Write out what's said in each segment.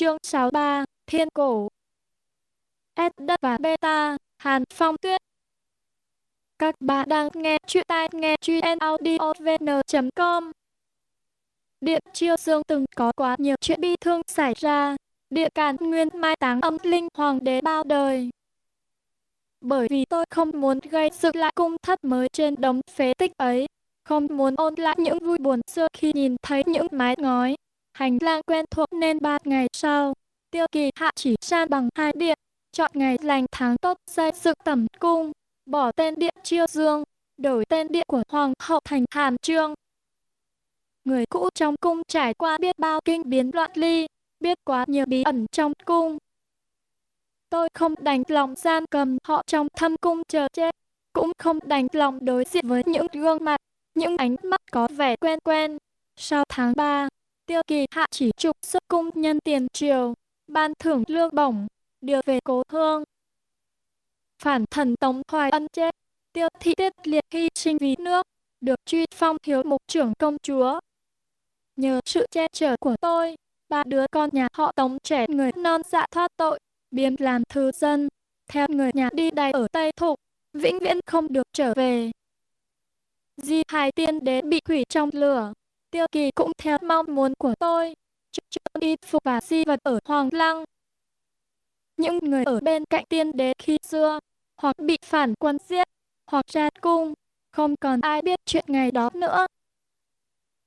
Chương 63, Thiên Cổ. S đất và beta, Hàn Phong Tuyết. Các bạn đang nghe chuyện tai nghe chuyện audiovn.com Điện Chiêu Dương từng có quá nhiều chuyện bi thương xảy ra, địa càn nguyên mai táng âm linh hoàng đế bao đời. Bởi vì tôi không muốn gây dựng lại cung thất mới trên đống phế tích ấy, không muốn ôn lại những vui buồn xưa khi nhìn thấy những mái ngói, hành lang quen thuộc nên ba ngày sau, tiêu kỳ hạ chỉ san bằng hai điện, chọn ngày lành tháng tốt xây dựng tẩm cung, bỏ tên điện chiêu dương, đổi tên điện của hoàng hậu thành hàn trương. Người cũ trong cung trải qua biết bao kinh biến loạn ly, biết quá nhiều bí ẩn trong cung. Tôi không đành lòng gian cầm họ trong thâm cung chờ chết, cũng không đành lòng đối diện với những gương mặt, những ánh mắt có vẻ quen quen. Sau tháng 3, tiêu kỳ hạ chỉ trục xuất cung nhân tiền triều, ban thưởng lương bổng, đưa về cố hương. Phản thần Tống Hoài Ân chết, tiêu thị tiết liệt hy sinh vì nước, được truy phong thiếu mục trưởng công chúa. Nhờ sự che chở của tôi, ba đứa con nhà họ Tống trẻ người non dạ thoát tội, biến làm thư dân, theo người nhà đi đầy ở Tây Thục, vĩnh viễn không được trở về. Di hài tiên đế bị hủy trong lửa, tiêu kỳ cũng theo mong muốn của tôi, chọn y phục và di vật ở Hoàng Lăng. Những người ở bên cạnh tiên đế khi xưa, hoặc bị phản quân giết, hoặc ra cung, không còn ai biết chuyện ngày đó nữa.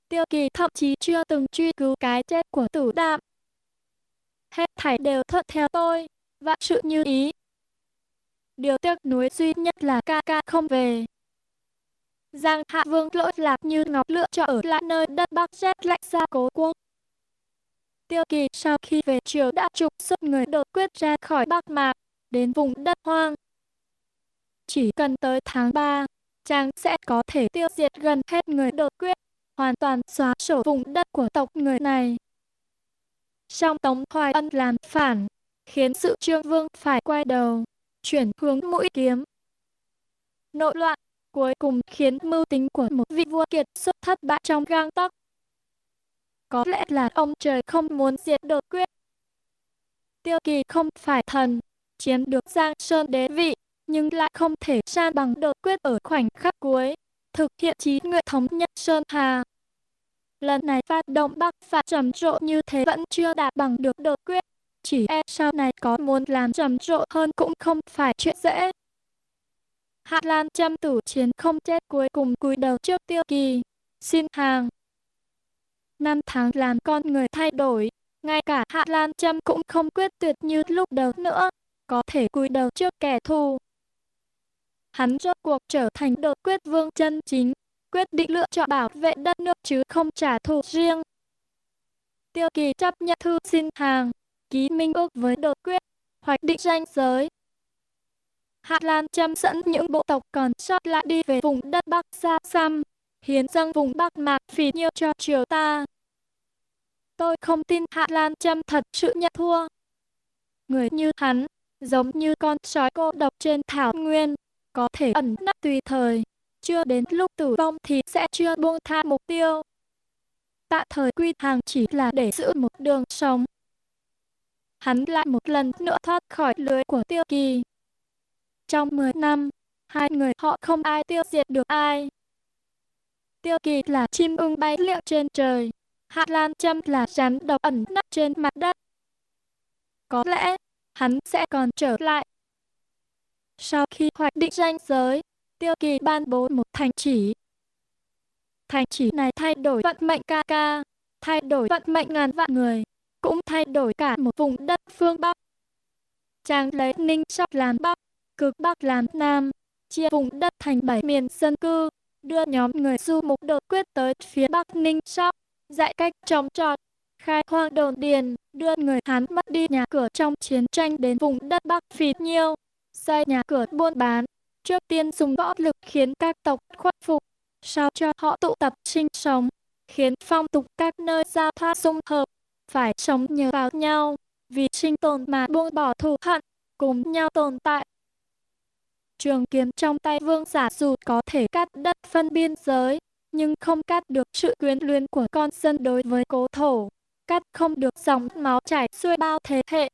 Tiêu kỳ thậm chí chưa từng truy cứu cái chết của tử đạm. Hết thảy đều thuận theo tôi, vạn sự như ý. Điều tiếc nuối duy nhất là ca ca không về. Giang Hạ Vương lỗi lạc như ngọc lựa chọn ở lại nơi đất Bắc rét lạnh xa cố quốc. Tiêu Kỳ sau khi về triều đã trục xuất người đột quyết ra khỏi Bắc Mạc, đến vùng đất hoang. Chỉ cần tới tháng 3, chàng sẽ có thể tiêu diệt gần hết người đột quyết, hoàn toàn xóa sổ vùng đất của tộc người này. Song Tống Hoài Ân làm phản, khiến sự trương vương phải quay đầu, chuyển hướng mũi kiếm. Nội loạn cuối cùng khiến mưu tính của một vị vua kiệt xuất thất bại trong gang tấc. Có lẽ là ông trời không muốn diệt đột quyết. Tiêu kỳ không phải thần, chiếm được Giang Sơn đế vị, nhưng lại không thể san bằng đột quyết ở khoảnh khắc cuối, thực hiện chí nguyện thống nhất Sơn Hà. Lần này phát động Bắc phạt trầm trộ như thế vẫn chưa đạt bằng được đột quyết, chỉ e sau này có muốn làm trầm trộ hơn cũng không phải chuyện dễ. Hạ Lan châm tử chiến không chết cuối cùng cúi đầu trước tiêu kỳ, xin hàng. Năm tháng làm con người thay đổi, ngay cả Hạ Lan châm cũng không quyết tuyệt như lúc đầu nữa, có thể cúi đầu trước kẻ thù. Hắn rốt cuộc trở thành đột quyết vương chân chính, quyết định lựa chọn bảo vệ đất nước chứ không trả thù riêng. Tiêu kỳ chấp nhận thư xin hàng, ký minh ước với đột quyết, hoạch định ranh giới, Hạ Lan chăm dẫn những bộ tộc còn sót lại đi về vùng đất Bắc xa xăm, hiến dâng vùng Bắc Mạc phì nhiêu cho triều ta. Tôi không tin Hạ Lan chăm thật sự nhận thua. Người như hắn, giống như con sói cô độc trên thảo nguyên, có thể ẩn nấp tùy thời, chưa đến lúc tử vong thì sẽ chưa buông tha mục tiêu. Tạ thời quy hàng chỉ là để giữ một đường sống. Hắn lại một lần nữa thoát khỏi lưới của tiêu kỳ, trong 10 năm, hai người họ không ai tiêu diệt được ai. Tiêu kỳ là chim ưng bay liệu trên trời, Hạ Lan Trâm là rắn độc ẩn nấp trên mặt đất. Có lẽ, hắn sẽ còn trở lại. Sau khi hoạch định ranh giới, Tiêu kỳ ban bố một thành chỉ. Thành chỉ này thay đổi vận mệnh ca ca, thay đổi vận mệnh ngàn vạn người, cũng thay đổi cả một vùng đất phương Bắc. Chàng lấy Ninh Sóc làm Bắc, cực Bắc làm Nam, chia vùng đất thành bảy miền dân cư, đưa nhóm người du mục đột quyết tới phía Bắc Ninh Sóc, dạy cách trồng trọt, khai hoang đồn điền, đưa người Hán mất đi nhà cửa trong chiến tranh đến vùng đất Bắc Phì Nhiêu, xây nhà cửa buôn bán, trước tiên dùng võ lực khiến các tộc khuất phục, sau cho họ tụ tập sinh sống, khiến phong tục các nơi giao thoa dung hợp, phải sống nhờ vào nhau, vì sinh tồn mà buông bỏ thù hận, cùng nhau tồn tại. Trường kiếm trong tay vương giả dù có thể cắt đất phân biên giới, nhưng không cắt được sự quyến luyến của con dân đối với cố thổ. cắt không được dòng máu chảy xuôi bao thế hệ.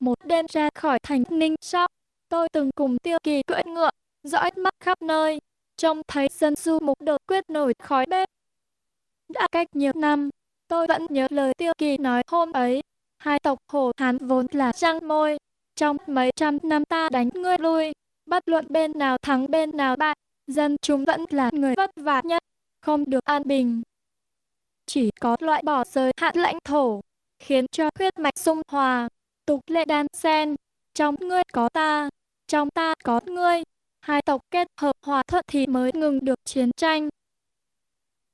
Một đêm ra khỏi thành Ninh Sóc, tôi từng cùng tiêu kỳ cưỡi ngựa, dõi mắt khắp nơi, trông thấy dân du mục đột quyết nổi khói bếp. Đã cách nhiều năm, tôi vẫn nhớ lời tiêu kỳ nói hôm ấy, hai tộc Hồ Hán vốn là răng môi, trong mấy trăm năm ta đánh ngươi lui, bất luận bên nào thắng bên nào bại, dân chúng vẫn là người vất vả nhất, không được an bình. Chỉ có loại bỏ giới hạn lãnh thổ, khiến cho huyết mạch sung hòa, tục lệ đan sen, trong ngươi có ta, trong ta có ngươi, hai tộc kết hợp hòa thuận thì mới ngừng được chiến tranh.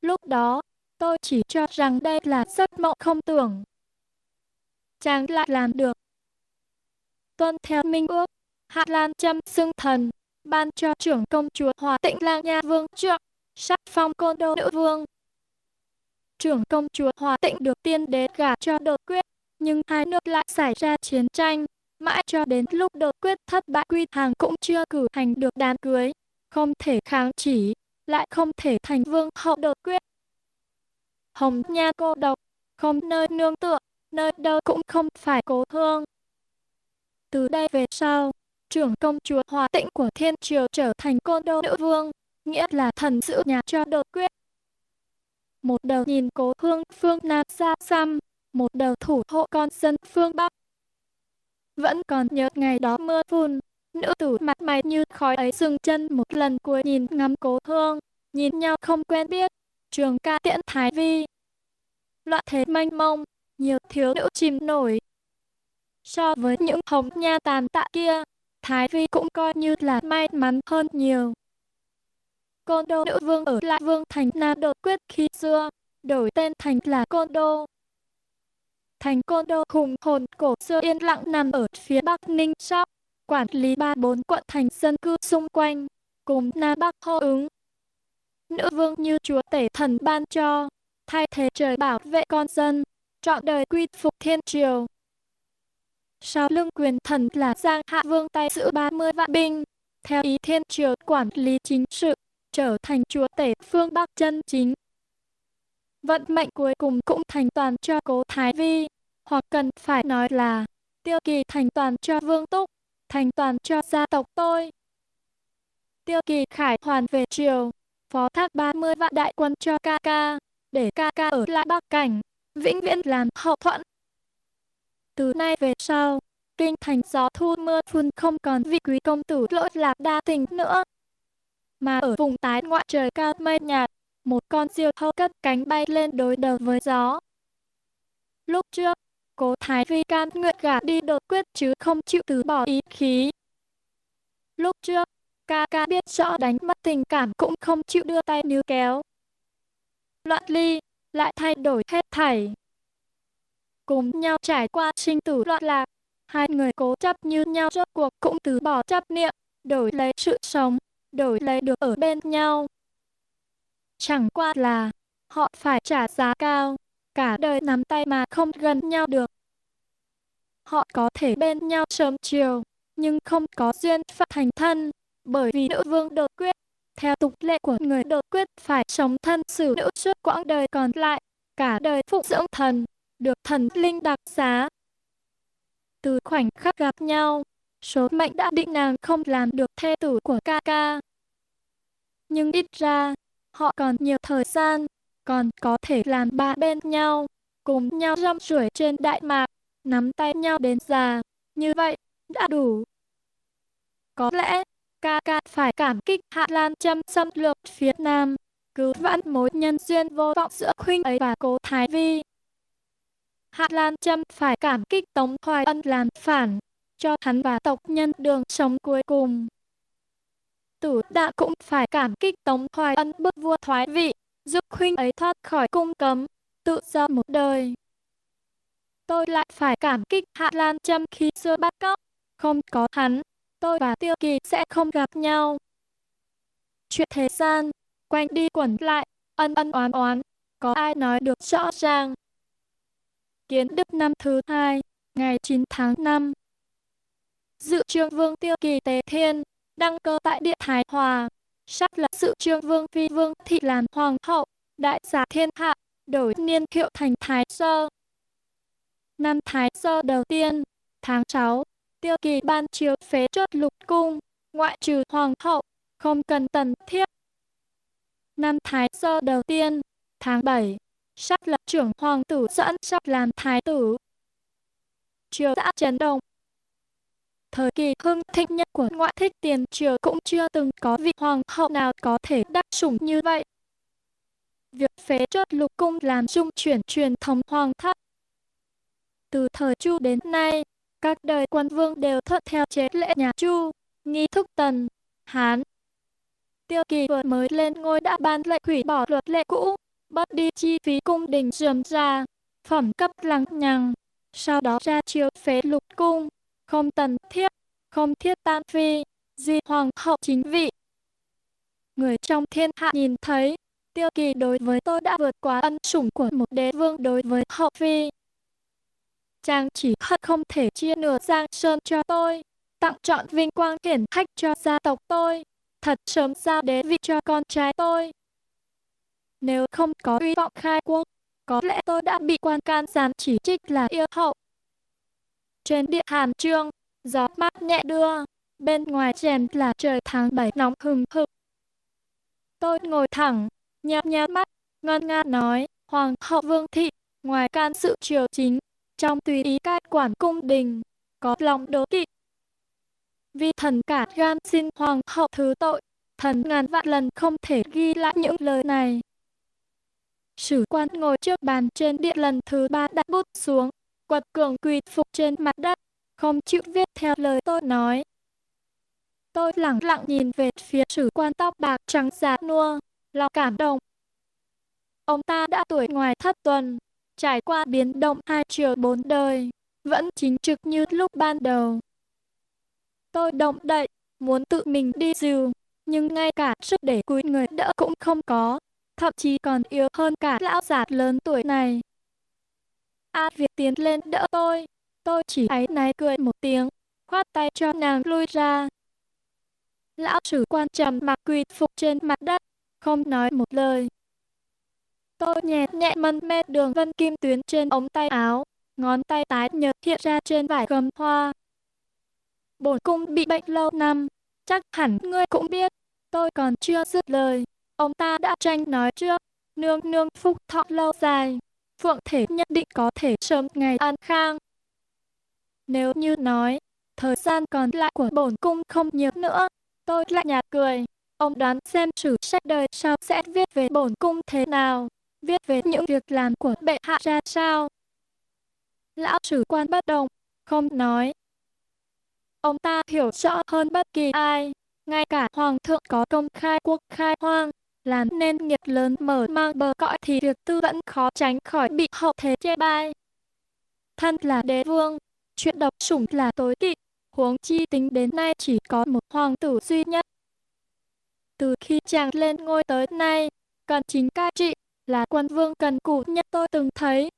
Lúc đó, tôi chỉ cho rằng đây là giấc mộng không tưởng. Chàng lại làm được. Tuân theo minh ước, Hạ Lan châm xưng thần, ban cho trưởng công chúa Hòa Tịnh Lang Nha Vương trượng, sắc phong côn đô nữ vương. Trưởng công chúa Hòa Tịnh được tiên đế gả cho đột quyết, nhưng hai nước lại xảy ra chiến tranh. Mãi cho đến lúc đột quyết thất bại quy hàng cũng chưa cử hành được đám cưới, không thể kháng chỉ, lại không thể thành vương hậu đột quyết. Hồng Nha cô độc, không nơi nương tựa, nơi đâu cũng không phải cố hương. Từ đây về sau, trưởng công chúa Hòa Tĩnh của Thiên Triều trở thành côn đô nữ vương, nghĩa là thần giữ nhà cho đột quyết. Một đầu nhìn cố hương phương Nam xa xăm, một đầu thủ hộ con dân phương Bắc. Vẫn còn nhớ ngày đó mưa phùn, nữ tử mặt mày như khói ấy dừng chân một lần cuối nhìn ngắm cố hương, nhìn nhau không quen biết, trường ca tiễn thái vi. Loạn thế manh mông, nhiều thiếu nữ chìm nổi. So với những hồng nha tàn tạ kia, Thái Vi cũng coi như là may mắn hơn nhiều. Côn đô nữ vương ở lại vương thành Nam đột quyết khi xưa, đổi tên thành là Côn đô. Thành Côn đô hùng hồn cổ xưa yên lặng nằm ở phía bắc Ninh Sóc, quản lý ba bốn quận thành dân cư xung quanh, cùng Nam Bắc hô ứng. Nữ vương như chúa tể thần ban cho, thay thế trời bảo vệ con dân, trọn đời quy phục thiên triều. Sau lưng quyền thần là Giang Hạ Vương tay giữ 30 vạn binh, theo ý thiên triều quản lý chính sự, trở thành chúa tể phương Bắc chân chính. Vận mệnh cuối cùng cũng thành toàn cho cố Thái Vi, hoặc cần phải nói là tiêu kỳ thành toàn cho Vương Túc, thành toàn cho gia tộc tôi. Tiêu kỳ khải hoàn về triều, phó thác 30 vạn đại quân cho ca ca, để ca ca ở lại Bắc Cảnh, vĩnh viễn làm hậu thuẫn. Từ nay về sau, kinh thành gió thu mưa phun không còn vị quý công tử lỗi lạc đa tình nữa. Mà ở vùng tái ngoại trời cao mây nhạt, một con diều hâu cất cánh bay lên đối đầu với gió. Lúc trước, cố Thái Vi can nguyện gả đi đột quyết chứ không chịu từ bỏ ý khí. Lúc trước, ca ca biết rõ đánh mất tình cảm cũng không chịu đưa tay níu kéo. Loạn ly, lại thay đổi hết thảy. Cùng nhau trải qua sinh tử loạn lạc, hai người cố chấp như nhau rốt cuộc cũng từ bỏ chấp niệm, đổi lấy sự sống, đổi lấy được ở bên nhau. Chẳng qua là, họ phải trả giá cao, cả đời nắm tay mà không gần nhau được. Họ có thể bên nhau sớm chiều, nhưng không có duyên phận thành thân, bởi vì nữ vương đột quyết. Theo tục lệ của người đột quyết phải sống thân xử nữ suốt quãng đời còn lại, cả đời phụng dưỡng thần, được thần linh đặc xá. Từ khoảnh khắc gặp nhau, số mệnh đã định nàng không làm được thê tử của ca ca. Nhưng ít ra, họ còn nhiều thời gian, còn có thể làm ba bên nhau, cùng nhau rong ruổi trên đại mạc, nắm tay nhau đến già, như vậy, đã đủ. Có lẽ, ca ca phải cảm kích Hạ Lan Trâm xâm lược phía Nam, cứu vãn mối nhân duyên vô vọng giữa Khuynh ấy và cố Thái Vi. Hạ Lan Trâm phải cảm kích Tống Hoài Ân làm phản, cho hắn và tộc nhân đường sống cuối cùng. Tử đạ cũng phải cảm kích Tống Hoài Ân bức vua thoái vị, giúp huynh ấy thoát khỏi cung cấm, tự do một đời. Tôi lại phải cảm kích Hạ Lan Trâm khi xưa bắt cóc, không có hắn, tôi và Tiêu Kỳ sẽ không gặp nhau. Chuyện thế gian, quanh đi quẩn lại, ân ân oán oán, có ai nói được rõ ràng. Kiến Đức năm thứ hai, ngày 9 tháng 5. Dự trương vương tiêu kỳ tế thiên, đăng cơ tại địa Thái Hòa. Sắc là sự trương vương phi vương thị làm hoàng hậu, đại giả thiên hạ, đổi niên hiệu thành Thái Sơ. Năm Thái Sơ đầu tiên, tháng 6, tiêu kỳ ban chiếu phế chốt lục cung, ngoại trừ hoàng hậu, không cần tần thiếp. Năm Thái Sơ đầu tiên, tháng 7, sắp lập trưởng hoàng tử dẫn sắp làm thái tử. Triều đã chấn động. Thời kỳ hưng thịnh nhất của ngoại thích tiền triều cũng chưa từng có vị hoàng hậu nào có thể đắc sủng như vậy. Việc phế chốt lục cung làm trung chuyển truyền thống hoàng thất. Từ thời Chu đến nay, các đời quân vương đều thuận theo chế lệ nhà Chu, nghi thức tần, Hán. Tiêu kỳ vừa mới lên ngôi đã ban lệnh hủy bỏ luật lệ cũ, bớt đi chi phí cung đình dườm ra, phẩm cấp lằng nhằng, sau đó ra chiếu phế lục cung, không tần thiết, không thiết tan phi, di hoàng hậu chính vị. Người trong thiên hạ nhìn thấy, tiêu kỳ đối với tôi đã vượt quá ân sủng của một đế vương đối với hậu phi. Chàng chỉ hận không thể chia nửa giang sơn cho tôi, tặng chọn vinh quang hiển hách cho gia tộc tôi, thật sớm giao đế vị cho con trai tôi. Nếu không có uy vọng khai quốc, có lẽ tôi đã bị quan can gián chỉ trích là yêu hậu. Trên địa hàn trương, gió mát nhẹ đưa, bên ngoài chèm là trời tháng 7 nóng hừng hực. Tôi ngồi thẳng, nhạt nhạt mắt, ngân nga nói, Hoàng hậu Vương Thị, ngoài can sự triều chính, trong tùy ý cai quản cung đình, có lòng đố kỵ. Vì thần cả gan xin Hoàng hậu thứ tội, thần ngàn vạn lần không thể ghi lại những lời này. Sử quan ngồi trước bàn trên điện lần thứ ba đặt bút xuống, quật cường quỳ phục trên mặt đất, không chịu viết theo lời tôi nói. Tôi lặng lặng nhìn về phía sử quan tóc bạc trắng già nua, lòng cảm động. Ông ta đã tuổi ngoài thất tuần, trải qua biến động hai chiều bốn đời, vẫn chính trực như lúc ban đầu. Tôi động đậy, muốn tự mình đi dìu, nhưng ngay cả sức để cúi người đỡ cũng không có thậm chí còn yếu hơn cả lão già lớn tuổi này. A Việt tiến lên đỡ tôi, tôi chỉ áy náy cười một tiếng, khoát tay cho nàng lui ra. Lão sử quan trầm mặc quỳ phục trên mặt đất, không nói một lời. Tôi nhẹ nhẹ mân mê đường vân kim tuyến trên ống tay áo, ngón tay tái nhợt hiện ra trên vải gầm hoa. Bổn cung bị bệnh lâu năm, chắc hẳn ngươi cũng biết, tôi còn chưa dứt lời, Ông ta đã tranh nói trước, nương nương phúc thọ lâu dài, phượng thể nhất định có thể sớm ngày an khang. Nếu như nói, thời gian còn lại của bổn cung không nhiều nữa, tôi lại nhạt cười. Ông đoán xem sử sách đời sau sẽ viết về bổn cung thế nào, viết về những việc làm của bệ hạ ra sao. Lão sử quan bất đồng, không nói. Ông ta hiểu rõ hơn bất kỳ ai, ngay cả hoàng thượng có công khai quốc khai hoang, làm nên nghiệp lớn mở mang bờ cõi thì việc tư vẫn khó tránh khỏi bị hậu thế chê bai. Thân là đế vương, chuyện độc sủng là tối kỵ, huống chi tính đến nay chỉ có một hoàng tử duy nhất. Từ khi chàng lên ngôi tới nay, cần chính cai trị là quân vương cần cù nhất tôi từng thấy.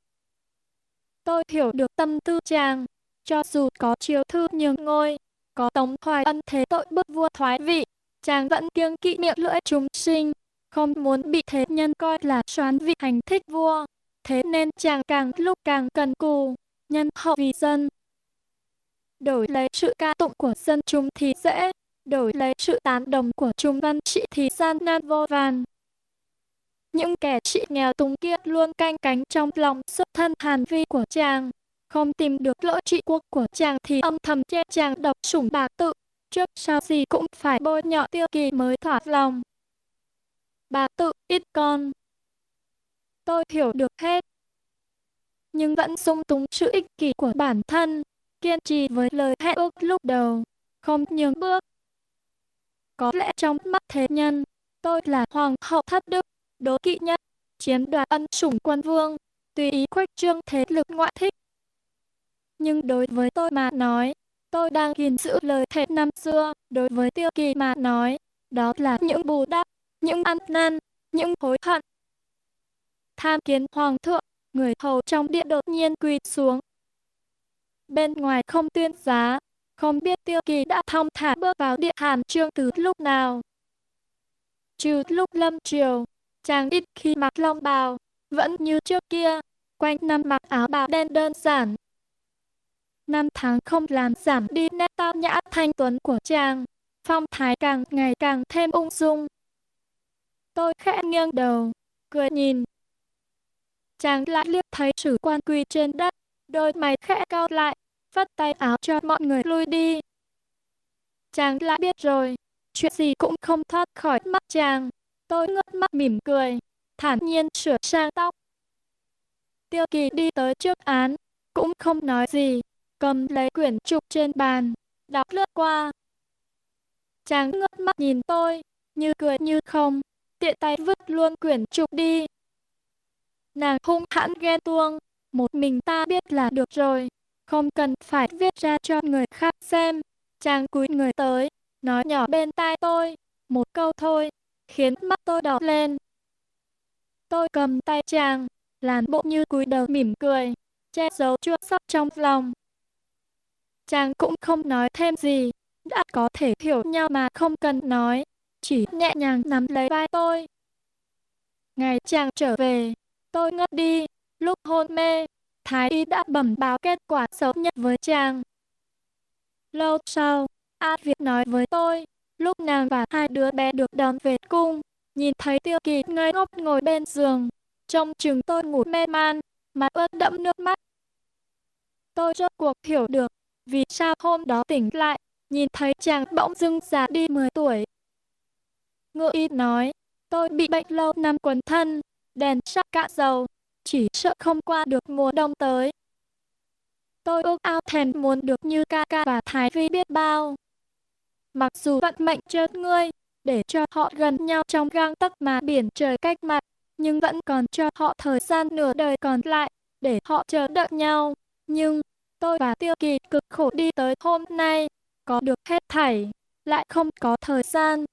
Tôi hiểu được tâm tư chàng, cho dù có chiếu thư nhường ngôi, có tống hoài ân thế tội bức vua thoái vị, chàng vẫn kiêng kỵ miệng lưỡi chúng sinh, không muốn bị thế nhân coi là soán vị hành thích vua. Thế nên chàng càng lúc càng cần cù, nhân hậu vì dân. Đổi lấy sự ca tụng của dân chúng thì dễ, đổi lấy sự tán đồng của chúng văn sĩ thì gian nan vô vàn. Những kẻ sĩ nghèo túng kia luôn canh cánh trong lòng xuất thân hàn vi của chàng. Không tìm được lỗi trị quốc của chàng thì âm thầm che chàng độc sủng bạc tự. Trước sau gì cũng phải bôi nhọ tiêu kỳ mới thỏa lòng bà tự ít con. Tôi hiểu được hết. Nhưng vẫn sung túng sự ích kỷ của bản thân, kiên trì với lời hẹn ước lúc đầu, không nhường bước. Có lẽ trong mắt thế nhân, tôi là hoàng hậu thất đức, đố kỵ nhất, chiếm đoạt ân sủng quân vương, tùy ý khuếch trương thế lực ngoại thích. Nhưng đối với tôi mà nói, tôi đang gìn giữ lời thề năm xưa, đối với tiêu kỳ mà nói, đó là những bù đắp những ăn năn, những hối hận. Tham kiến hoàng thượng, người hầu trong điện đột nhiên quỳ xuống. Bên ngoài không tuyên giá, không biết tiêu kỳ đã thong thả bước vào điện hàm trương từ lúc nào. Trừ lúc lâm triều, chàng ít khi mặc long bào, vẫn như trước kia, quanh năm mặc áo bào đen đơn giản. Năm tháng không làm giảm đi nét tao nhã thanh tuấn của chàng, phong thái càng ngày càng thêm ung dung. Tôi khẽ nghiêng đầu, cười nhìn. Chàng lại liếc thấy sử quan quỳ trên đất, đôi mày khẽ cau lại, vắt tay áo cho mọi người lui đi. Chàng lại biết rồi, chuyện gì cũng không thoát khỏi mắt chàng. Tôi ngước mắt mỉm cười, thản nhiên sửa sang tóc. Tiêu kỳ đi tới trước án, cũng không nói gì, cầm lấy quyển trục trên bàn, đọc lướt qua. Chàng ngước mắt nhìn tôi, như cười như không, tiện tay vứt luôn quyển trục đi. Nàng hung hãn ghen tuông, một mình ta biết là được rồi, không cần phải viết ra cho người khác xem. Chàng cúi người tới, nói nhỏ bên tai tôi, một câu thôi, khiến mắt tôi đỏ lên. Tôi cầm tay chàng, làm bộ như cúi đầu mỉm cười, che giấu chua xót trong lòng. Chàng cũng không nói thêm gì, đã có thể hiểu nhau mà không cần nói, chỉ nhẹ nhàng nắm lấy vai tôi. Ngày chàng trở về, tôi ngất đi, lúc hôn mê, Thái y đã bẩm báo kết quả xấu nhất với chàng. Lâu sau, A Việt nói với tôi, lúc nàng và hai đứa bé được đón về cung, nhìn thấy tiêu kỳ ngây ngốc ngồi bên giường, trong chừng tôi ngủ mê man, mặt ướt đẫm nước mắt. Tôi rốt cuộc hiểu được, vì sao hôm đó tỉnh lại, nhìn thấy chàng bỗng dưng già đi 10 tuổi. Ngựa y nói, tôi bị bệnh lâu năm quấn thân, đèn sắp cạn dầu, chỉ sợ không qua được mùa đông tới. Tôi ước ao thèm muốn được như ca ca và Thái Vi biết bao. Mặc dù vận mệnh chớt ngươi, để cho họ gần nhau trong gang tấc mà biển trời cách mặt, nhưng vẫn còn cho họ thời gian nửa đời còn lại, để họ chờ đợi nhau. Nhưng, tôi và Tiêu Kỳ cực khổ đi tới hôm nay, có được hết thảy, lại không có thời gian.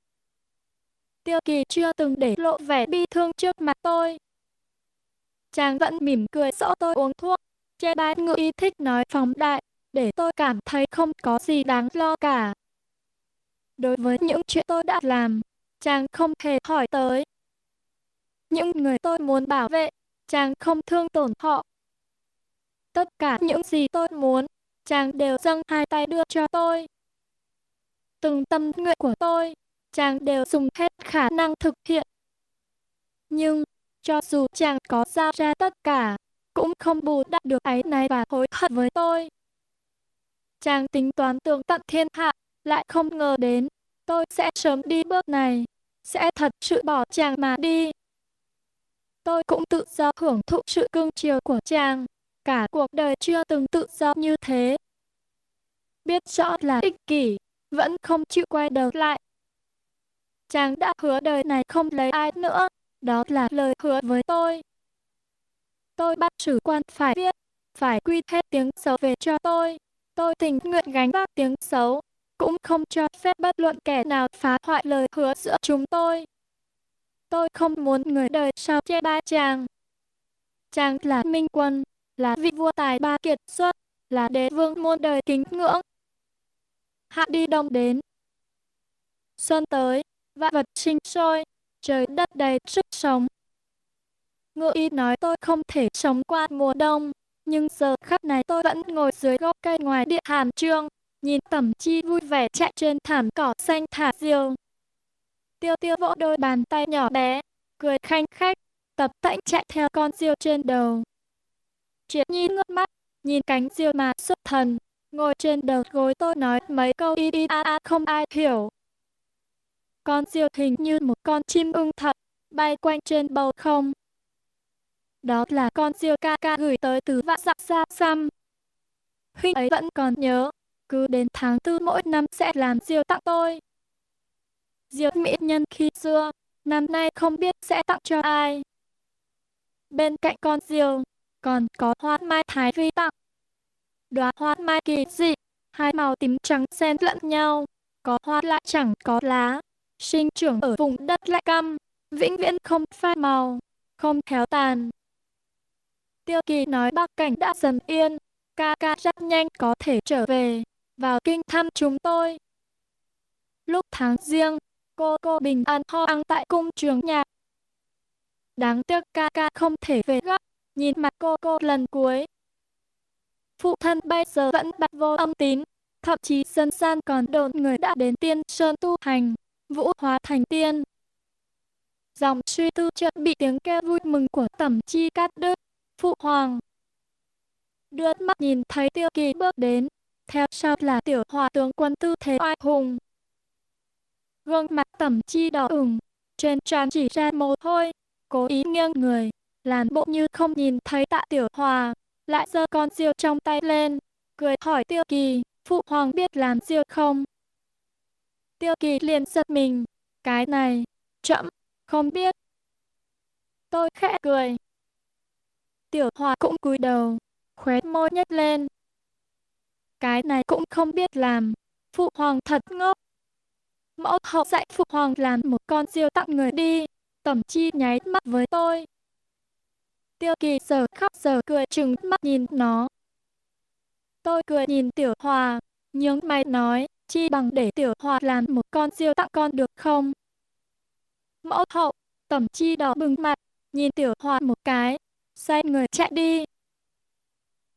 Tiêu Kỳ chưa từng để lộ vẻ bi thương trước mặt tôi. Chàng vẫn mỉm cười dỗ tôi uống thuốc, che Bát ngự y thích nói phóng đại, để tôi cảm thấy không có gì đáng lo cả. Đối với những chuyện tôi đã làm, chàng không hề hỏi tới. Những người tôi muốn bảo vệ, chàng không thương tổn họ. Tất cả những gì tôi muốn, chàng đều dâng hai tay đưa cho tôi. Từng tâm nguyện của tôi, chàng đều dùng hết khả năng thực hiện. Nhưng, cho dù chàng có giao ra tất cả, cũng không bù đắp được ấy này và hối hận với tôi. Chàng tính toán tường tận thiên hạ, lại không ngờ đến, tôi sẽ sớm đi bước này, sẽ thật sự bỏ chàng mà đi. Tôi cũng tự do hưởng thụ sự cưng chiều của chàng, cả cuộc đời chưa từng tự do như thế. Biết rõ là ích kỷ, vẫn không chịu quay đầu lại. Chàng đã hứa đời này không lấy ai nữa, đó là lời hứa với tôi. Tôi bắt sử quan phải viết, phải quy hết tiếng xấu về cho tôi. Tôi tình nguyện gánh vác tiếng xấu, cũng không cho phép bất luận kẻ nào phá hoại lời hứa giữa chúng tôi. Tôi không muốn người đời sau chê bai chàng. Chàng là minh quân, là vị vua tài ba kiệt xuất, là đế vương muôn đời kính ngưỡng. Hạ đi đông đến. Xuân tới, vạn vật sinh sôi, trời đất đầy sức sống. Ngựa y nói tôi không thể sống qua mùa đông, nhưng giờ khắc này tôi vẫn ngồi dưới gốc cây ngoài địa hàm trương, nhìn tẩm chi vui vẻ chạy trên thảm cỏ xanh thả diều. Tiêu tiêu vỗ đôi bàn tay nhỏ bé, cười khanh khách, tập tạnh chạy theo con diều trên đầu. Triệt nhi ngước mắt, nhìn cánh diều mà xuất thần, ngồi trên đầu gối tôi nói mấy câu y y a a không ai hiểu. Con diều hình như một con chim ưng thật, bay quanh trên bầu không. Đó là con diều ca ca gửi tới từ vạn dặm xa xăm. Huynh ấy vẫn còn nhớ, cứ đến tháng tư mỗi năm sẽ làm diều tặng tôi. Diều mỹ nhân khi xưa, năm nay không biết sẽ tặng cho ai. Bên cạnh con diều, còn có hoa mai thái vi tặng. Đóa hoa mai kỳ dị, hai màu tím trắng xen lẫn nhau, có hoa lại chẳng có lá, sinh trưởng ở vùng đất lạnh căm, vĩnh viễn không phai màu, không héo tàn. Tiêu kỳ nói bắc cảnh đã dần yên, ca ca rất nhanh có thể trở về, vào kinh thăm chúng tôi. Lúc tháng riêng, cô cô bình an ho ăn tại cung trường nhạc. Đáng tiếc ca ca không thể về gấp, nhìn mặt cô cô lần cuối. Phụ thân bây giờ vẫn đặt vô âm tín, thậm chí dân gian còn đồn người đã đến tiên sơn tu hành, vũ hóa thành tiên. Dòng suy tư chợt bị tiếng kêu vui mừng của tẩm chi cắt đứt. Phụ hoàng. Đưa mắt nhìn thấy tiêu kỳ bước đến, theo sau là tiểu hòa tướng quân tư thế oai hùng. Gương mặt tẩm chi đỏ ửng, trên trán chỉ ra mồ hôi, cố ý nghiêng người, làm bộ như không nhìn thấy tạ tiểu hòa, lại giơ con diều trong tay lên, cười hỏi tiêu kỳ, phụ hoàng biết làm diều không? Tiêu kỳ liền giật mình, cái này, chậm, không biết. Tôi khẽ cười. Tiểu hòa cũng cúi đầu, khóe môi nhếch lên. Cái này cũng không biết làm, phụ hoàng thật ngốc. Mẫu hậu dạy phụ hoàng làm một con diều tặng người đi, tẩm chi nháy mắt với tôi. Tiêu kỳ giờ khóc giờ cười trừng mắt nhìn nó. Tôi cười nhìn tiểu hòa, nhướng mày nói, chi bằng để tiểu hòa làm một con diêu tặng con được không? Mẫu hậu, tẩm chi đỏ bừng mặt, nhìn tiểu hòa một cái, xoay người chạy đi.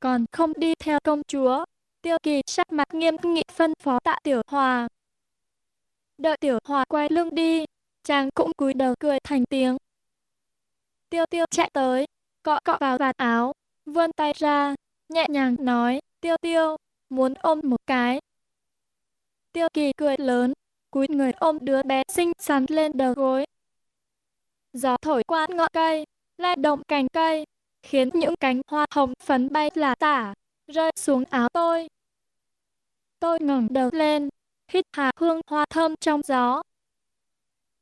Còn không đi theo công chúa, tiêu kỳ sắc mặt nghiêm nghị phân phó tạ tiểu hòa. Đợi tiểu hòa quay lưng đi, chàng cũng cúi đầu cười thành tiếng. Tiêu tiêu chạy tới, cọ cọ vào vạt áo, vươn tay ra, nhẹ nhàng nói, tiêu tiêu, muốn ôm một cái. Tiêu kỳ cười lớn, cúi người ôm đứa bé xinh xắn lên đầu gối. Gió thổi qua ngọn cây, lay động cành cây, khiến những cánh hoa hồng phấn bay là tả, rơi xuống áo tôi. Tôi ngẩng đầu lên, hít hà hương hoa thơm trong gió.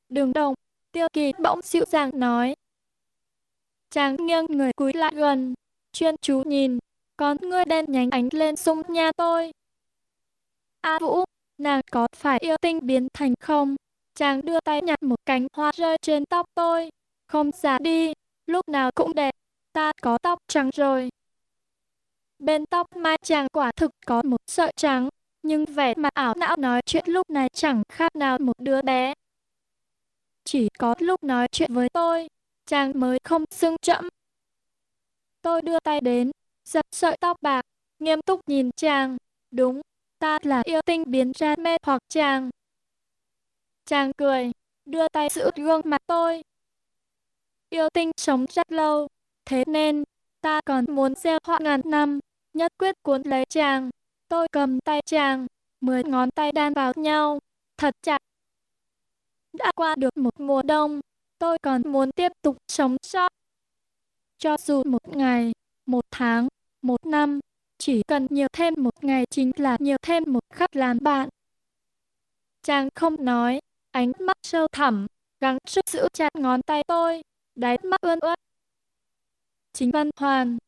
Đường đồng, tiêu kỳ bỗng dịu dàng nói. Chàng nghiêng người cúi lại gần, chuyên chú nhìn, con ngươi đen nhánh ánh lên sung nha tôi. A Vũ, nàng có phải yêu tinh biến thành không? Chàng đưa tay nhặt một cánh hoa rơi trên tóc tôi. Không già đi, lúc nào cũng đẹp, ta có tóc trắng rồi. Bên tóc mai chàng quả thực có một sợi trắng, nhưng vẻ mặt ảo não nói chuyện lúc này chẳng khác nào một đứa bé. Chỉ có lúc nói chuyện với tôi, chàng mới không xưng chậm. Tôi đưa tay đến, giật sợi tóc bạc, nghiêm túc nhìn chàng. Đúng, ta là yêu tinh biến ra mê hoặc chàng. Chàng cười, đưa tay giữ gương mặt tôi. Yêu tinh sống rất lâu, thế nên ta còn muốn gieo họa ngàn năm, nhất quyết cuốn lấy chàng. Tôi cầm tay chàng, mười ngón tay đan vào nhau, thật chặt. Đã qua được một mùa đông, tôi còn muốn tiếp tục sống sót. Cho dù một ngày, một tháng, một năm, chỉ cần nhiều thêm một ngày chính là nhiều thêm một khắc làm bạn. Chàng không nói, ánh mắt sâu thẳm, gắng sức giữ chặt ngón tay tôi, đáy mắt ươn ướt. Chính Văn Hoàn,